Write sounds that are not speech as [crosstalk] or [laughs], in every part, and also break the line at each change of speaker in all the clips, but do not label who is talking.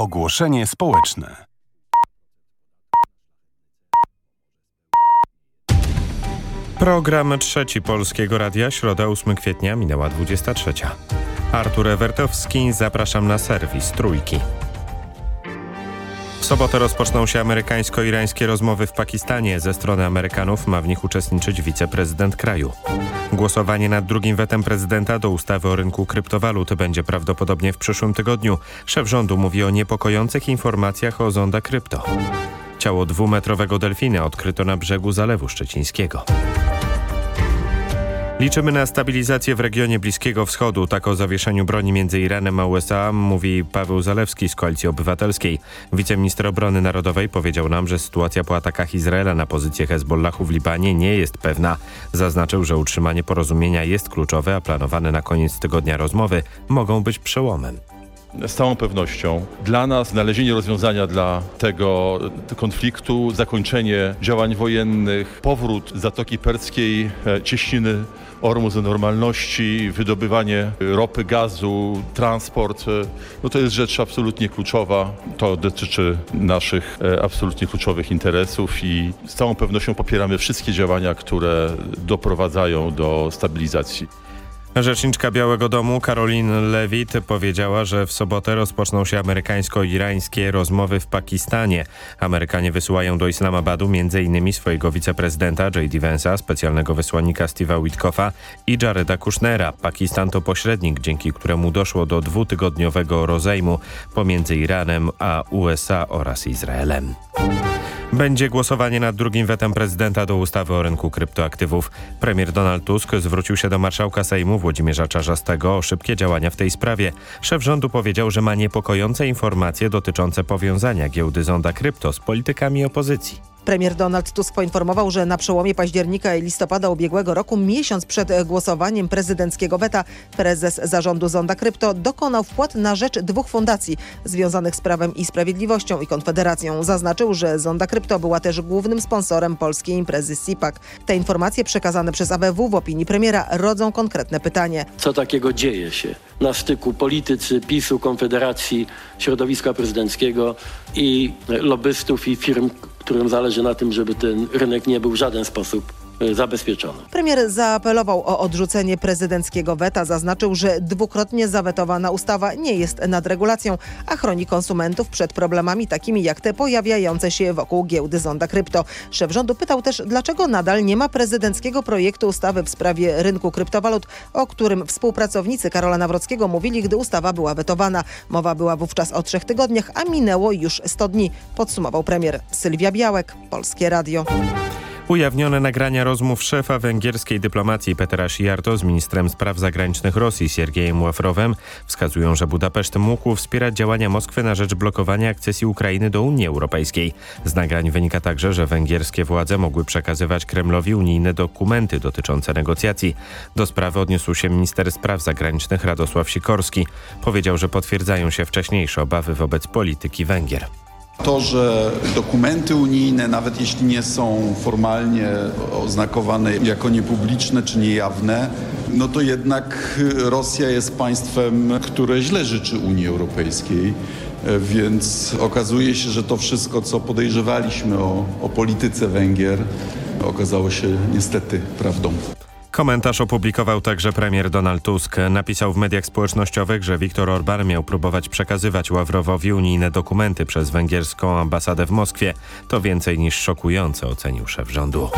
Ogłoszenie społeczne.
Program trzeci Polskiego Radia, środa 8 kwietnia, minęła 23. Artur Ewertowski, zapraszam na serwis Trójki. W sobotę rozpoczną się amerykańsko-irańskie rozmowy w Pakistanie. Ze strony Amerykanów ma w nich uczestniczyć wiceprezydent kraju. Głosowanie nad drugim wetem prezydenta do ustawy o rynku kryptowalut będzie prawdopodobnie w przyszłym tygodniu. Szef rządu mówi o niepokojących informacjach o zonda krypto. Ciało dwumetrowego delfina odkryto na brzegu Zalewu Szczecińskiego. Liczymy na stabilizację w regionie Bliskiego Wschodu. Tak o zawieszeniu broni między Iranem a USA mówi Paweł Zalewski z Koalicji Obywatelskiej. Wiceminister Obrony Narodowej powiedział nam, że sytuacja po atakach Izraela na pozycję Hezbollahu w Libanie nie jest pewna. Zaznaczył, że utrzymanie porozumienia jest kluczowe, a planowane na koniec tygodnia rozmowy mogą być przełomem.
Z całą pewnością dla nas znalezienie rozwiązania dla tego konfliktu, zakończenie działań wojennych, powrót Zatoki Perskiej, e, cieśniny Ormus do normalności, wydobywanie ropy, gazu, transport, e, no to jest rzecz absolutnie kluczowa. To dotyczy naszych e, absolutnie kluczowych interesów i z całą pewnością popieramy wszystkie działania, które doprowadzają do stabilizacji.
Rzeczniczka Białego Domu Caroline Levitt powiedziała, że w sobotę rozpoczną się amerykańsko-irańskie rozmowy w Pakistanie. Amerykanie wysyłają do Islamabadu m.in. swojego wiceprezydenta J.D. Vance'a, specjalnego wysłannika Steve'a Witkoffa i Jareda Kushnera. Pakistan to pośrednik, dzięki któremu doszło do dwutygodniowego rozejmu pomiędzy Iranem a USA oraz Izraelem. Będzie głosowanie nad drugim wetem prezydenta do ustawy o rynku kryptoaktywów. Premier Donald Tusk zwrócił się do marszałka Sejmu Włodzimierza Czarzastego o szybkie działania w tej sprawie. Szef rządu powiedział, że ma niepokojące informacje dotyczące powiązania giełdy Zonda Krypto z politykami opozycji.
Premier Donald Tusk poinformował, że na przełomie października i listopada ubiegłego roku, miesiąc przed głosowaniem prezydenckiego weta, prezes zarządu Zonda Krypto dokonał wpłat na rzecz dwóch fundacji związanych z Prawem i Sprawiedliwością i Konfederacją. Zaznaczył, że Zonda Krypto była też głównym sponsorem polskiej imprezy SIPAC. Te informacje przekazane przez ABW w opinii premiera rodzą konkretne pytanie.
Co takiego dzieje się na styku politycy, PiSu, Konfederacji, środowiska prezydenckiego i lobbystów i firm, którym zależy na tym, żeby ten rynek nie był w żaden sposób e, zabezpieczony.
Premier zaapelował o odrzucenie prezydenckiego weta. Zaznaczył, że dwukrotnie zawetowana ustawa nie jest nadregulacją, a chroni konsumentów przed problemami takimi jak te pojawiające się wokół giełdy Zonda Krypto. Szef rządu pytał też, dlaczego nadal nie ma prezydenckiego projektu ustawy w sprawie rynku kryptowalut, o którym współpracownicy Karola Nawrockiego mówili, gdy ustawa była wetowana. Mowa była wówczas o trzech tygodniach, a minęło już 100 dni, podsumował premier. Sylwia Białek, Polskie Radio.
Ujawnione nagrania rozmów szefa węgierskiej dyplomacji Petera Szijarto z ministrem spraw zagranicznych Rosji Siergiejem Ławrowem wskazują, że Budapeszt mógł wspierać działania Moskwy na rzecz blokowania akcesji Ukrainy do Unii Europejskiej. Z nagrań wynika także, że węgierskie władze mogły przekazywać Kremlowi unijne dokumenty dotyczące negocjacji. Do sprawy odniósł się minister spraw zagranicznych Radosław Sikorski. Powiedział, że potwierdzają się wcześniejsze obawy wobec polityki Węgier.
To, że dokumenty unijne, nawet jeśli nie są formalnie oznakowane jako niepubliczne czy niejawne, no to jednak Rosja jest państwem, które źle życzy Unii Europejskiej. Więc okazuje się, że to wszystko, co podejrzewaliśmy o, o polityce Węgier, okazało się niestety prawdą.
Komentarz opublikował także premier Donald Tusk. Napisał w mediach społecznościowych, że Viktor Orban miał próbować przekazywać Ławrowowi unijne dokumenty przez węgierską ambasadę w Moskwie. To więcej niż szokujące, ocenił szef rządu.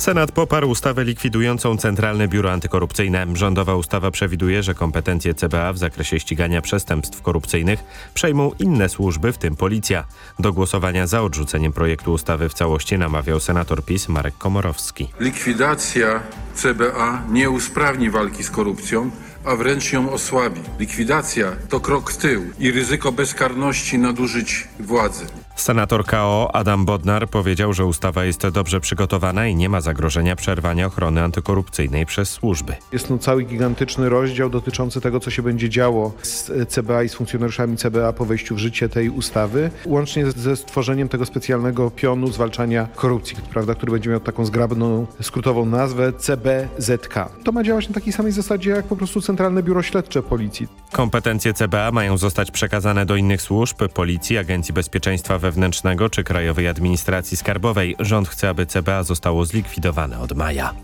Senat poparł ustawę likwidującą Centralne Biuro Antykorupcyjne. Rządowa ustawa przewiduje, że kompetencje CBA w zakresie ścigania przestępstw korupcyjnych przejmą inne służby, w tym policja. Do głosowania za odrzuceniem projektu ustawy w całości namawiał senator PiS Marek Komorowski.
Likwidacja CBA nie usprawni walki z korupcją, a wręcz ją osłabi. Likwidacja to krok w tył i ryzyko bezkarności nadużyć władzy.
Senator KO Adam Bodnar powiedział, że ustawa jest dobrze przygotowana i nie ma zagrożenia przerwania ochrony antykorupcyjnej przez służby.
Jest no cały gigantyczny rozdział dotyczący tego, co się będzie działo z CBA i z funkcjonariuszami CBA po wejściu w życie tej ustawy, łącznie ze stworzeniem tego specjalnego pionu zwalczania korupcji, prawda, który będzie miał taką zgrabną, skrótową nazwę CBZK. To ma działać na takiej samej zasadzie jak po prostu Centralne Biuro Śledcze Policji.
Kompetencje CBA mają zostać przekazane do innych służb, Policji, Agencji Bezpieczeństwa Wewnętrznego czy Krajowej Administracji Skarbowej. Rząd chce, aby CBA zostało zlikwidowane od maja.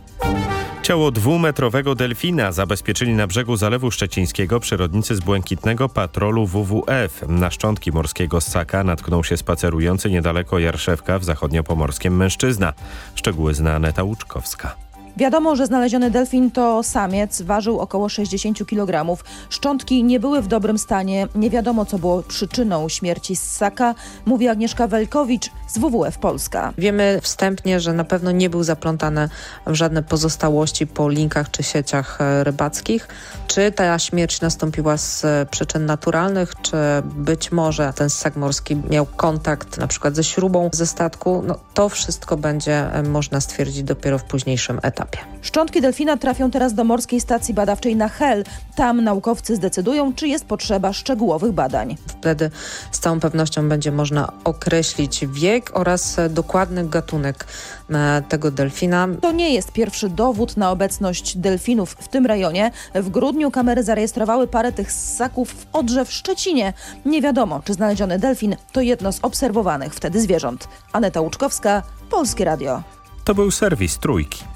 Ciało dwumetrowego delfina zabezpieczyli na brzegu Zalewu Szczecińskiego przyrodnicy z błękitnego patrolu WWF. Na szczątki morskiego ssaka natknął się spacerujący niedaleko Jarszewka w zachodniopomorskim mężczyzna. Szczegóły zna Aneta Łuczkowska.
Wiadomo, że znaleziony delfin to samiec, ważył około 60 kg. Szczątki nie były w dobrym stanie. Nie wiadomo, co było przyczyną śmierci ssaka, mówi Agnieszka Welkowicz z WWF Polska.
Wiemy wstępnie, że na pewno nie był zaplątany w żadne pozostałości po linkach czy sieciach e, rybackich. Czy ta śmierć nastąpiła z e, przyczyn naturalnych, czy być może ten ssak morski miał kontakt na przykład ze śrubą ze statku, no, to wszystko będzie e, można stwierdzić dopiero w późniejszym etapie.
Szczątki delfina trafią teraz do Morskiej Stacji Badawczej na Hel. Tam naukowcy zdecydują, czy jest potrzeba szczegółowych badań.
Wtedy z całą pewnością będzie można określić wiek oraz dokładny gatunek e, tego delfina.
To nie jest pierwszy dowód na obecność delfinów w tym rejonie. W grudniu kamery zarejestrowały parę tych ssaków w Odrze w Szczecinie. Nie wiadomo, czy znaleziony delfin to jedno z obserwowanych wtedy zwierząt. Aneta Łuczkowska, Polskie Radio.
To był serwis Trójki.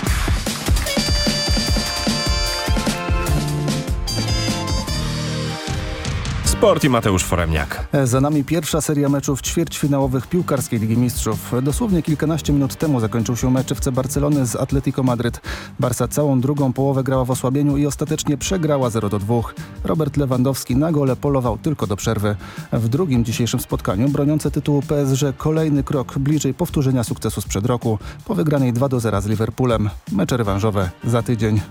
Sport i Mateusz Foremniak.
Za nami pierwsza seria meczów ćwierćfinałowych piłkarskiej Ligi Mistrzów. Dosłownie kilkanaście minut temu zakończył się mecz FC Barcelony z Atletico Madryt. Barca całą drugą połowę grała w osłabieniu i ostatecznie przegrała 0 do 2. Robert Lewandowski na gole polował tylko do przerwy. W drugim dzisiejszym spotkaniu broniące tytułu PSG kolejny krok bliżej powtórzenia sukcesu sprzed roku po wygranej 2 do 0 z Liverpoolem. Mecze rewanżowe za tydzień.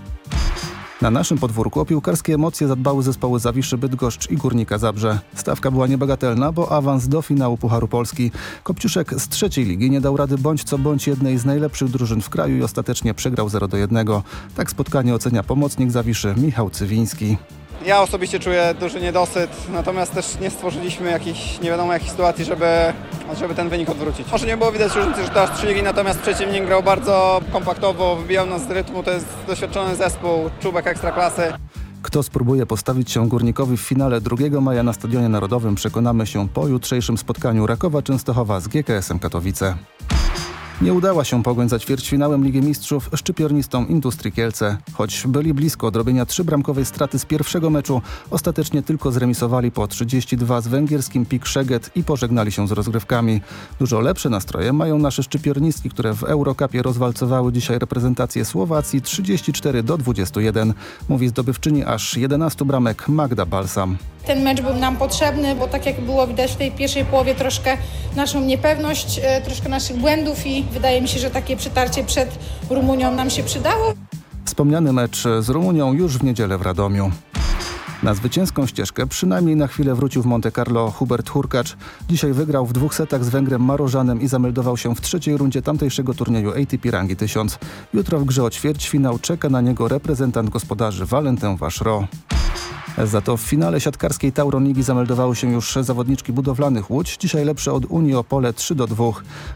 Na naszym podwórku o piłkarskie emocje zadbały zespoły Zawiszy Bydgoszcz i Górnika Zabrze. Stawka była niebagatelna, bo awans do finału Pucharu Polski. Kopciuszek z trzeciej ligi nie dał rady bądź co bądź jednej z najlepszych drużyn w kraju i ostatecznie przegrał 0 do 1. Tak spotkanie ocenia pomocnik Zawiszy Michał Cywiński.
Ja osobiście czuję duży niedosyt, natomiast też nie stworzyliśmy jakichś nie wiadomo jakich sytuacji, żeby, żeby ten wynik odwrócić. Może nie było widać różnicy, że to aż trzy ligi, natomiast przeciwnik grał bardzo kompaktowo, wybijał nas z rytmu, to jest doświadczony zespół, czubek ekstraklasy.
Kto spróbuje postawić się Górnikowi w finale 2 maja na Stadionie Narodowym przekonamy się po jutrzejszym spotkaniu Rakowa Częstochowa z GKS-em Katowice. Nie udała się pogoń za ćwierćfinałem Ligi Mistrzów szczypiornistom Industrii Kielce. Choć byli blisko odrobienia trzybramkowej straty z pierwszego meczu, ostatecznie tylko zremisowali po 32 z węgierskim Pik Szeged i pożegnali się z rozgrywkami. Dużo lepsze nastroje mają nasze szczypiornistki, które w Eurokapie rozwalcowały dzisiaj reprezentację Słowacji 34 do 21. Mówi zdobywczyni aż 11 bramek Magda Balsam.
Ten mecz był nam potrzebny, bo tak jak było widać w tej pierwszej połowie troszkę naszą niepewność, e, troszkę naszych błędów i wydaje mi się, że takie przetarcie przed Rumunią nam się przydało.
Wspomniany mecz z Rumunią już w niedzielę w Radomiu. Na zwycięską ścieżkę przynajmniej na chwilę wrócił w Monte Carlo Hubert Hurkacz. Dzisiaj wygrał w dwóch setach z Węgrem Marożanem i zameldował się w trzeciej rundzie tamtejszego turnieju ATP Rangi 1000. Jutro w grze o ćwierćfinał czeka na niego reprezentant gospodarzy Valentin Vachereau. Za to w finale siatkarskiej Tauron Ligi zameldowały się już zawodniczki budowlanych Łódź, dzisiaj lepsze od Unii Opole 3 do 2.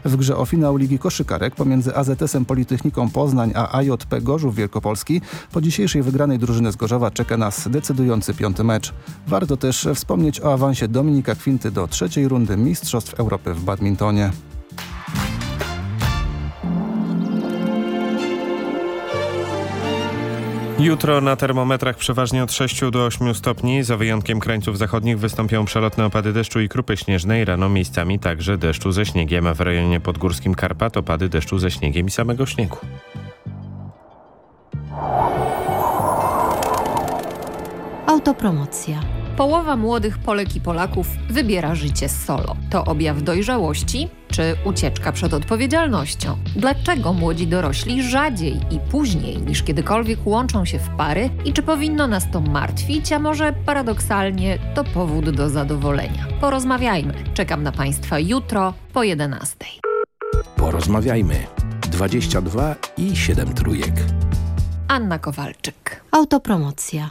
W grze o finał Ligi Koszykarek pomiędzy AZS-em Politechniką Poznań a AJP Gorzów Wielkopolski po dzisiejszej wygranej drużyny z Gorzowa czeka nas decydujący piąty mecz. Warto też wspomnieć o awansie Dominika Kwinty do trzeciej rundy Mistrzostw Europy w badmintonie.
Jutro na termometrach przeważnie od 6 do 8 stopni. Za wyjątkiem krańców zachodnich wystąpią przelotne opady deszczu i krupy śnieżnej. Rano miejscami także deszczu ze śniegiem, a w rejonie podgórskim Karpat opady deszczu ze śniegiem i samego śniegu.
Autopromocja. Połowa młodych Polek i Polaków wybiera życie solo. To objaw dojrzałości czy ucieczka przed odpowiedzialnością? Dlaczego młodzi dorośli rzadziej i później niż kiedykolwiek łączą się w pary i czy powinno nas to martwić, a może paradoksalnie to powód do zadowolenia? Porozmawiajmy. Czekam na Państwa jutro po 11.
Porozmawiajmy. 22 i 7 trójek.
Anna Kowalczyk.
Autopromocja.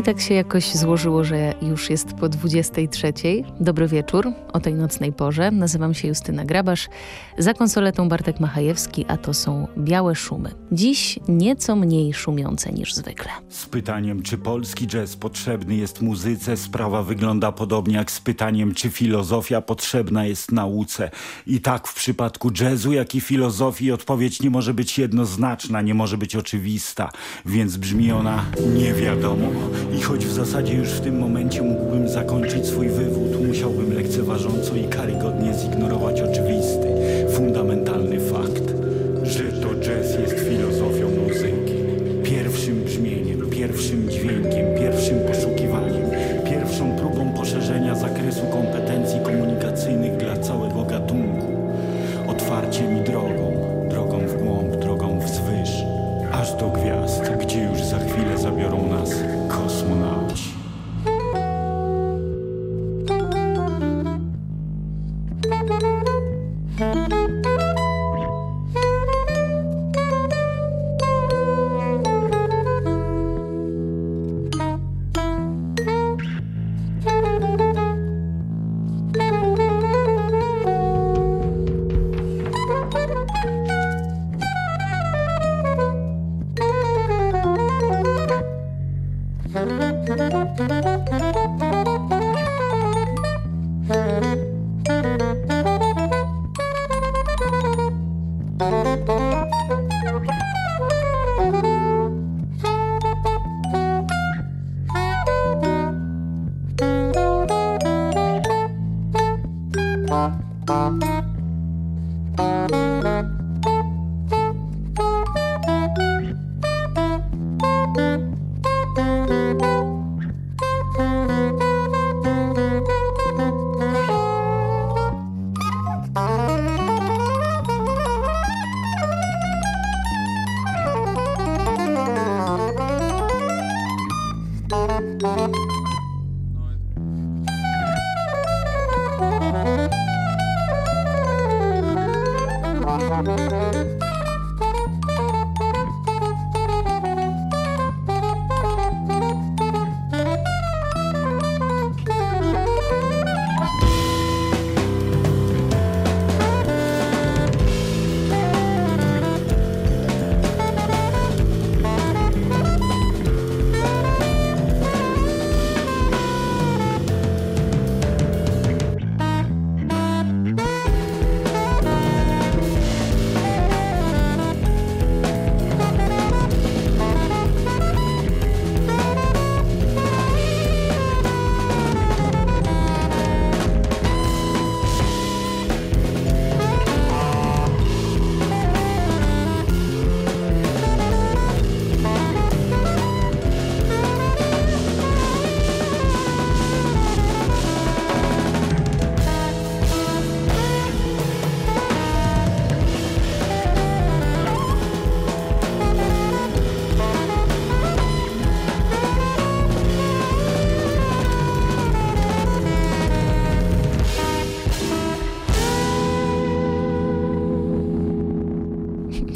I tak się jakoś złożyło, że już jest po 23. Dobry wieczór o tej nocnej porze. Nazywam się Justyna Grabasz. Za konsoletą Bartek Machajewski, a to są Białe Szumy. Dziś nieco mniej szumiące niż zwykle.
Z pytaniem, czy polski jazz potrzebny jest muzyce, sprawa wygląda podobnie jak z pytaniem, czy filozofia potrzebna jest nauce. I tak w przypadku jazzu, jak i filozofii odpowiedź nie może być jednoznaczna, nie może być oczywista, więc brzmi ona nie wiadomo. I choć w zasadzie już w tym momencie mógłbym zakończyć swój wywód, musiałbym lekceważąco i karygodnie zignorować oczywisty, fundamentalny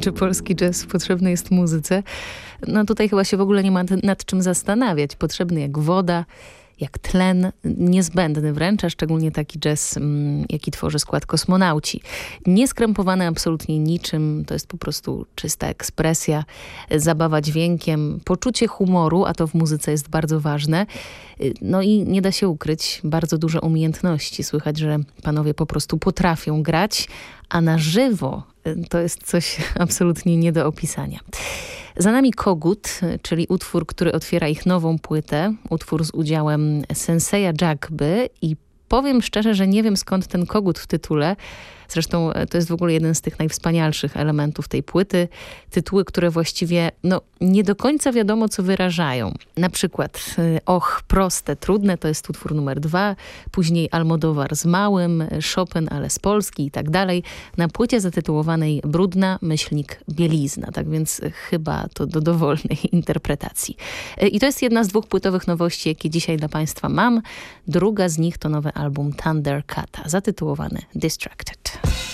czy polski jazz potrzebny jest muzyce. No tutaj chyba się w ogóle nie ma nad czym zastanawiać. Potrzebny jak woda, jak tlen, niezbędny wręcz, a szczególnie taki jazz, mm, jaki tworzy skład kosmonauci. Nieskrępowany absolutnie niczym, to jest po prostu czysta ekspresja, zabawa dźwiękiem, poczucie humoru, a to w muzyce jest bardzo ważne. No i nie da się ukryć, bardzo duże umiejętności. Słychać, że panowie po prostu potrafią grać, a na żywo to jest coś [laughs] absolutnie nie do opisania. Za nami Kogut, czyli utwór, który otwiera ich nową płytę, utwór z udziałem Senseja Jagby i powiem szczerze, że nie wiem skąd ten kogut w tytule, Zresztą e, to jest w ogóle jeden z tych najwspanialszych elementów tej płyty. Tytuły, które właściwie no, nie do końca wiadomo, co wyrażają. Na przykład e, Och, proste, trudne to jest utwór numer dwa, później Almodowar z małym, Chopin, ale z Polski i tak dalej. Na płycie zatytułowanej Brudna, myślnik, bielizna. Tak więc chyba to do dowolnej [laughs] interpretacji. E, I to jest jedna z dwóch płytowych nowości, jakie dzisiaj dla Państwa mam. Druga z nich to nowy album Thundercata, zatytułowany Distracted.
Night.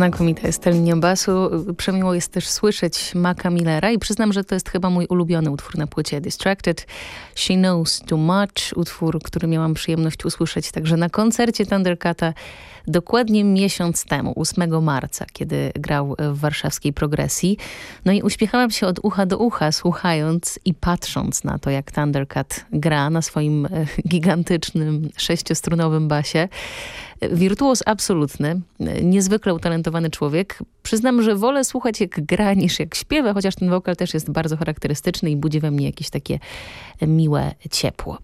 Znakomita jest ta linia basu. Przemiło jest też słyszeć Maca Millera i przyznam, że to jest chyba mój ulubiony utwór na płycie Distracted. She Knows Too Much, utwór, który miałam przyjemność usłyszeć także na koncercie Thundercata
dokładnie miesiąc temu, 8 marca, kiedy grał w warszawskiej progresji. No i uśmiechałam się od ucha do ucha, słuchając i patrząc na to, jak Thundercat gra na swoim e, gigantycznym sześciostrunowym basie. Wirtuoz absolutny, niezwykle utalentowany człowiek. Przyznam, że wolę słuchać jak gra niż jak śpiewa, chociaż ten wokal też jest bardzo charakterystyczny i budzi we mnie jakieś takie miłe ciepło.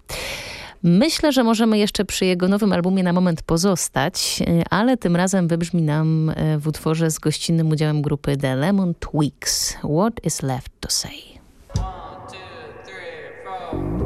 Myślę, że możemy jeszcze przy jego nowym albumie na moment pozostać, ale tym razem wybrzmi nam w utworze z gościnnym udziałem grupy The Lemon Tweaks. What is left to say? One, two, three,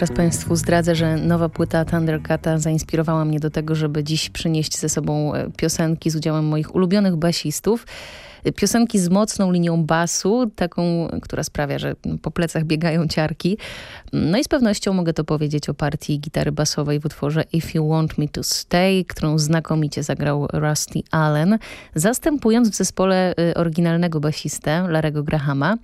teraz Państwu zdradzę, że nowa płyta Thundercata zainspirowała mnie do tego, żeby dziś przynieść ze sobą e, piosenki z udziałem moich ulubionych basistów. Piosenki z mocną linią basu, taką, która sprawia, że po plecach biegają ciarki. No i z pewnością mogę to powiedzieć o partii gitary basowej w utworze If You Want Me To Stay, którą znakomicie zagrał Rusty Allen, zastępując w zespole y, oryginalnego basistę Larego Grahama.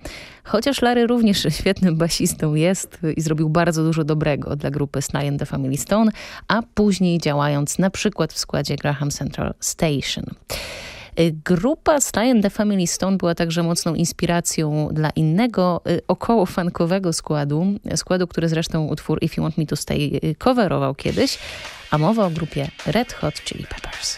Chociaż Larry również [laughs] świetnym basistą jest i zrobił bardzo dużo dobrego dla grupy Sly and the Family Stone, a później działając na przykład w składzie Graham Central Station. Y, Grupa Sly and the Family Stone była także mocną inspiracją dla innego y, około funkowego składu, składu, który zresztą utwór If You Want Me To Stay y, coverował kiedyś, a mowa o grupie Red Hot Chili Peppers.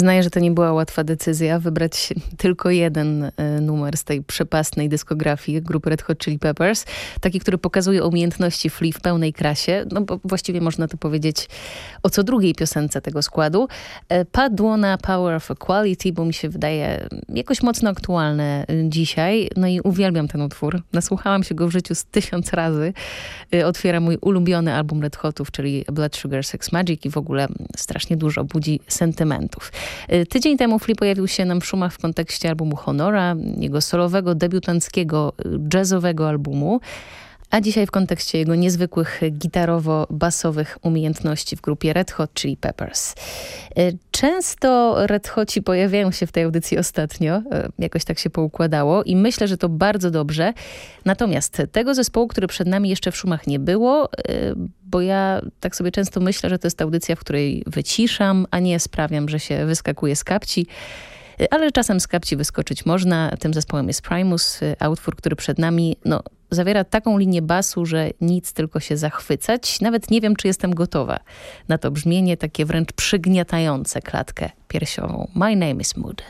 Przyznaję, że to nie była łatwa decyzja wybrać [laughs] tylko jeden e, numer z tej przepastnej dyskografii grupy Red Hot Chili Peppers. Taki, który pokazuje umiejętności Flea w pełnej krasie. No bo właściwie można to powiedzieć o co drugiej piosence tego składu. E, Padło na Power of Equality, bo mi się wydaje jakoś mocno aktualne dzisiaj. No i uwielbiam ten utwór. Nasłuchałam się go w życiu z tysiąc razy. E, otwiera mój ulubiony album Red Hotów, czyli Blood Sugar Sex Magic i w ogóle strasznie dużo budzi sentymentów. Y, tydzień temu Flea pojawił się na szumach w kontekście albumu Honora, jego solowego, debiutanckiego, y, jazzowego albumu a dzisiaj w kontekście jego niezwykłych gitarowo-basowych umiejętności w grupie Red Hot Chili Peppers. E, często Red Hoci pojawiają się w tej audycji ostatnio, e, jakoś tak się poukładało i myślę, że to bardzo dobrze. Natomiast tego zespołu, który przed nami jeszcze w szumach nie było, e, bo ja tak sobie często myślę, że to jest audycja, w której wyciszam, a nie sprawiam, że się wyskakuje z kapci ale czasem z kapci wyskoczyć można. Tym zespołem jest Primus, a utwór, który przed nami, no, zawiera taką linię basu, że nic tylko się zachwycać. Nawet nie wiem, czy jestem gotowa na to brzmienie, takie wręcz przygniatające klatkę piersiową. My name is Mood.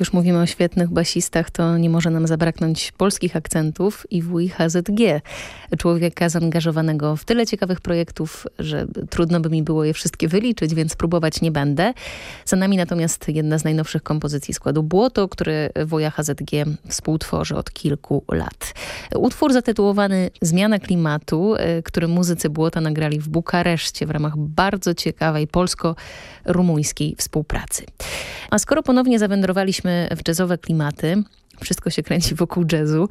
Już mówimy o świetnych basistach, to nie może nam zabraknąć polskich akcentów i wuj HZG. Człowieka zaangażowanego w tyle ciekawych projektów, że trudno by mi było je wszystkie wyliczyć, więc próbować nie będę. Za nami natomiast jedna z najnowszych kompozycji składu Błoto, który wuja HZG współtworzy od kilku lat. Utwór zatytułowany Zmiana klimatu, y, który muzycy Błota nagrali w Bukareszcie w ramach bardzo ciekawej polsko-rumuńskiej współpracy. A skoro ponownie zawędrowaliśmy w jazzowe klimaty, wszystko się kręci wokół jazzu,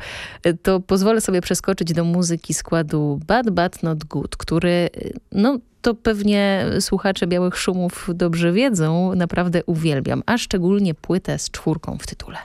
to pozwolę sobie przeskoczyć do muzyki składu Bad Bad Not Good, który no to pewnie słuchacze Białych Szumów dobrze wiedzą, naprawdę uwielbiam, a szczególnie płytę z czwórką w tytule.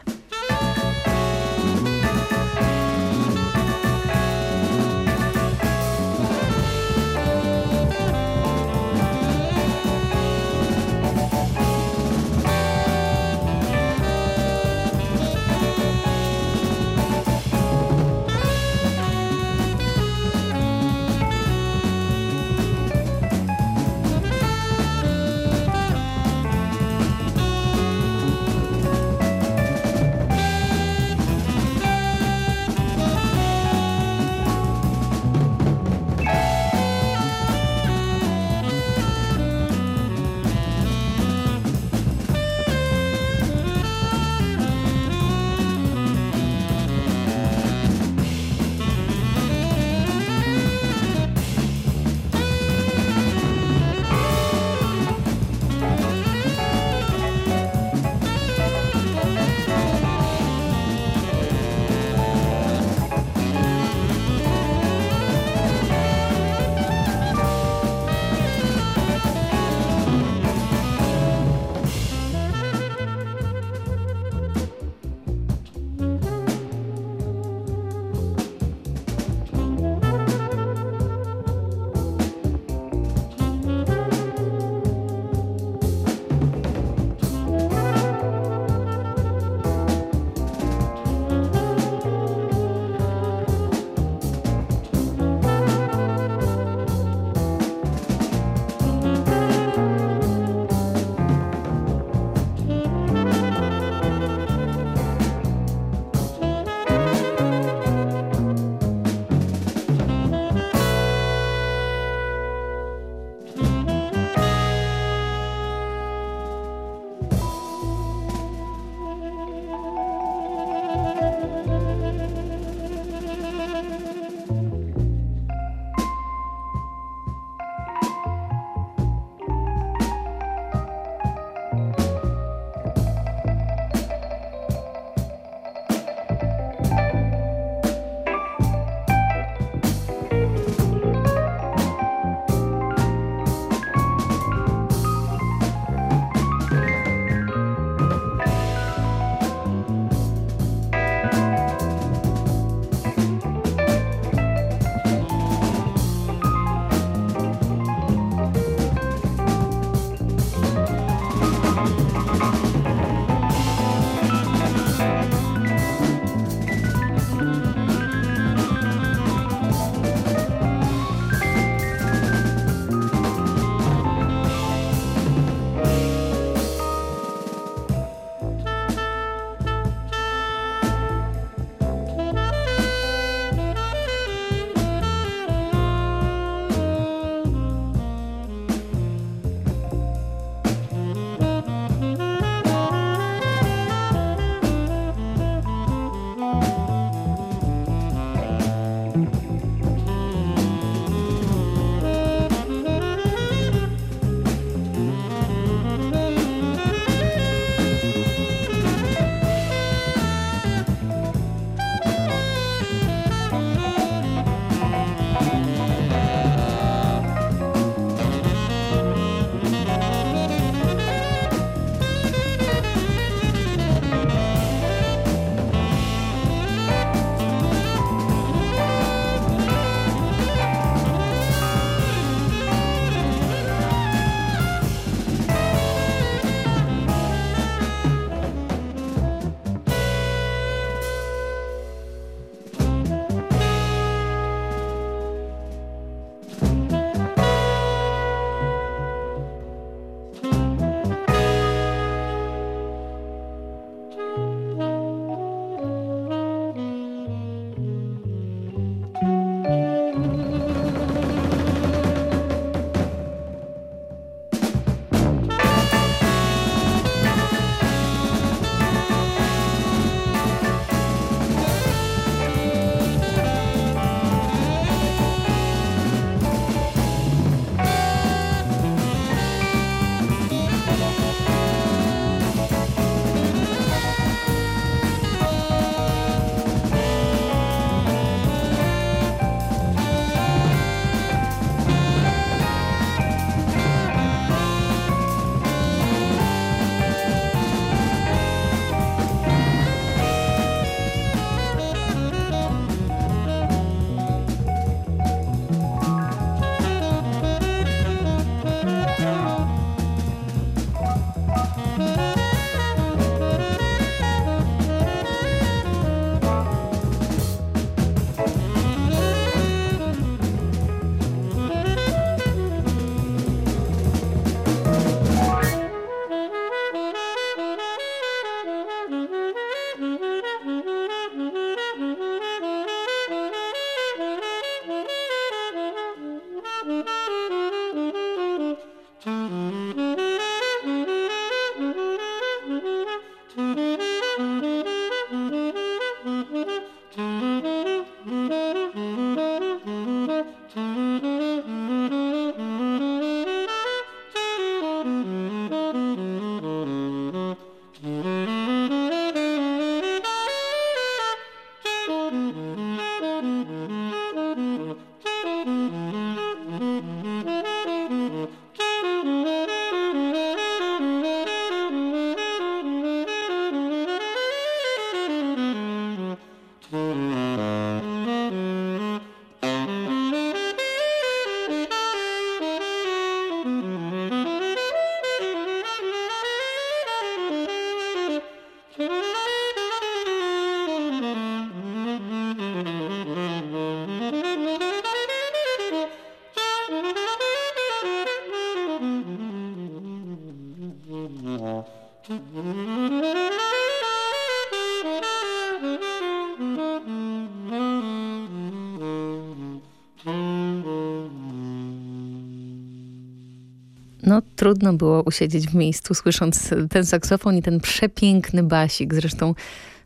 No trudno było usiedzieć w miejscu, słysząc ten saksofon i ten przepiękny basik. Zresztą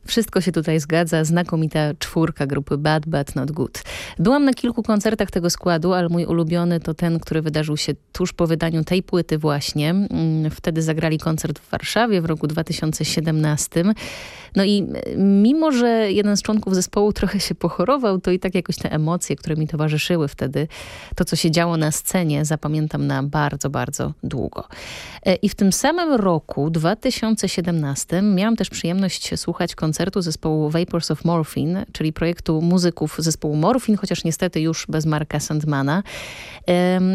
wszystko się tutaj zgadza. Znakomita czwórka grupy Bad But Not Good. Byłam na kilku koncertach tego składu, ale mój ulubiony to ten, który wydarzył się tuż po wydaniu tej płyty właśnie. Mm, wtedy zagrali koncert w Warszawie w roku 2017. No i mimo, że jeden z członków zespołu trochę się pochorował, to i tak jakoś te emocje, które mi towarzyszyły wtedy, to co się działo na scenie, zapamiętam na bardzo, bardzo długo. E, I w tym samym roku, 2017, miałam też przyjemność słuchać koncertu zespołu Vapors of Morphine, czyli projektu muzyków zespołu Morphine, chociaż niestety już bez Marka Sandmana.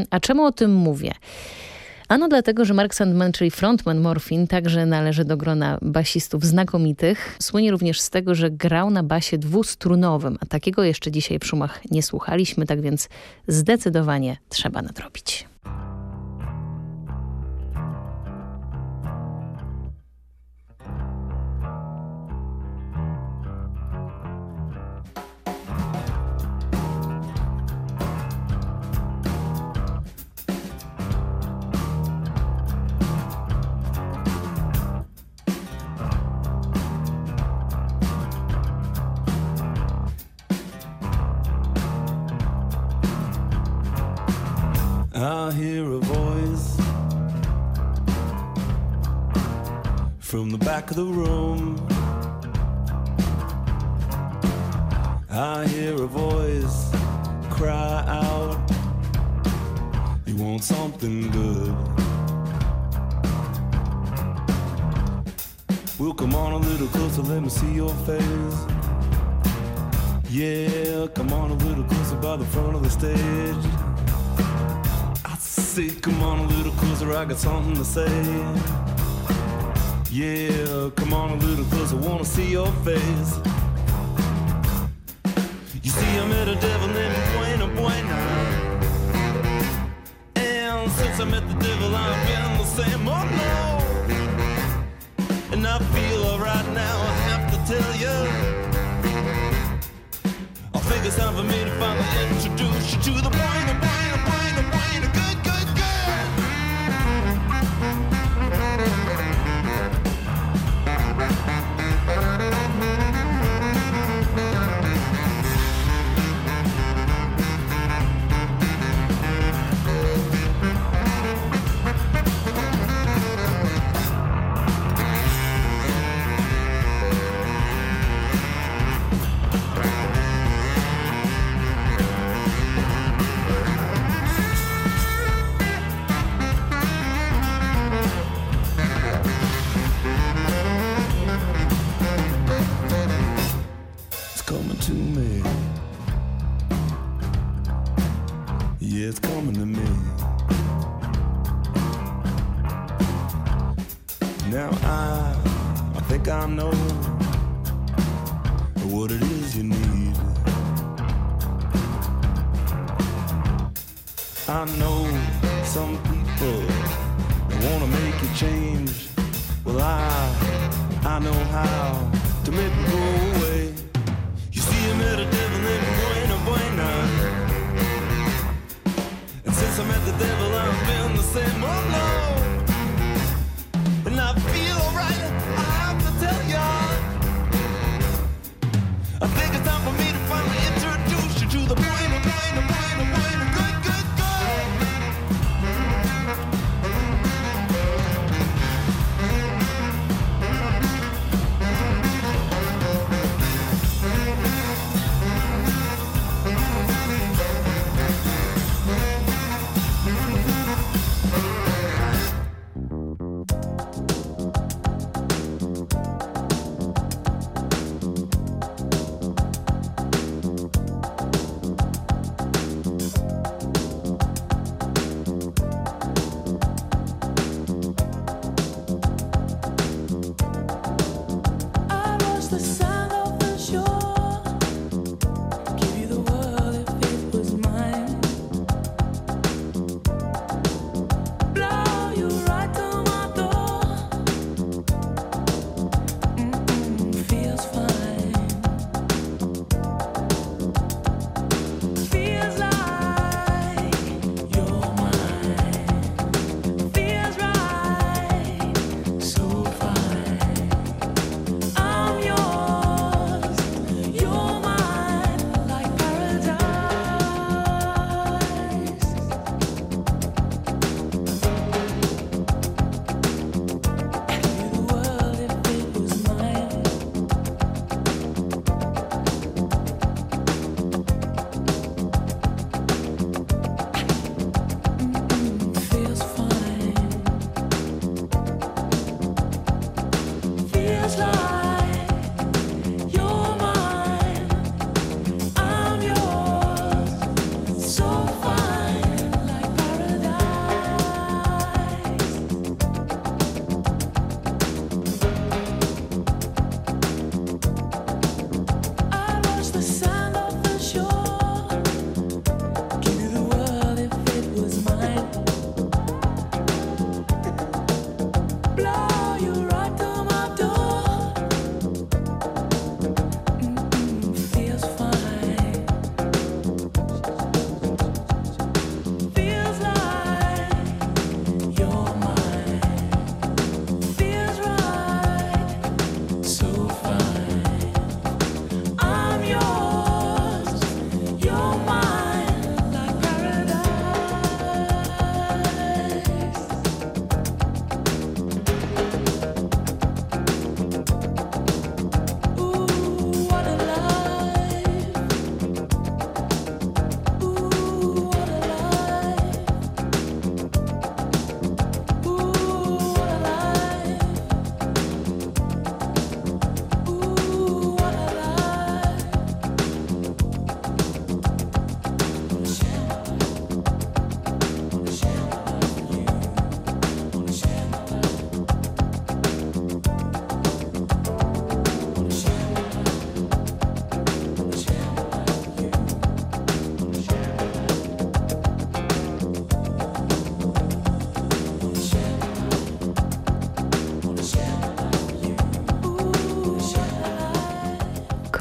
A czemu o tym mówię? Ano dlatego, że Mark Sandman, czyli frontman Morphine, także należy do grona basistów znakomitych. Słynie również z tego, że grał na basie dwustrunowym, a takiego jeszcze dzisiaj w szumach nie słuchaliśmy, tak więc zdecydowanie trzeba nadrobić.
I hear a voice from the back of the room. I hear a voice cry out, You want something good? Well, come on a little closer, let me see your face. Yeah, come on a little closer by the front of the stage say, come on a little closer, I got something to say. Yeah, come on a little closer, wanna see your face. You see, I met a devil named Buena Buena. And since I met the devil, I've been the same, oh no. And I feel alright now, I have to tell you. I think it's time for me to finally introduce you to the Buena Buena I know.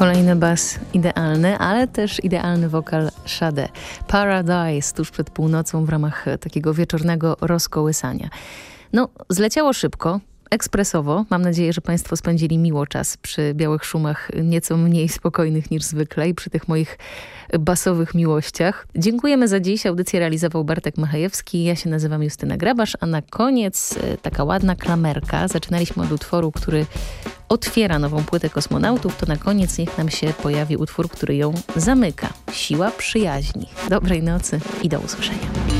Kolejny bas idealny, ale też idealny wokal Sade. Paradise tuż przed północą w ramach takiego wieczornego rozkołysania. No, zleciało szybko, ekspresowo. Mam nadzieję, że Państwo spędzili miło czas przy białych szumach nieco mniej spokojnych niż zwykle i przy tych moich basowych miłościach. Dziękujemy za dziś. Audycję realizował Bartek Machajewski. Ja się nazywam Justyna Grabasz, a na koniec e, taka ładna klamerka. Zaczynaliśmy od utworu, który otwiera nową płytę kosmonautów, to na koniec niech nam się pojawi utwór, który ją zamyka. Siła przyjaźni. Dobrej nocy i do usłyszenia.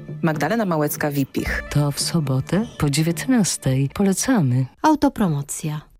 Magdalena Małecka-Wipich.
To w sobotę po 19. Polecamy.
Autopromocja.